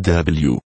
W.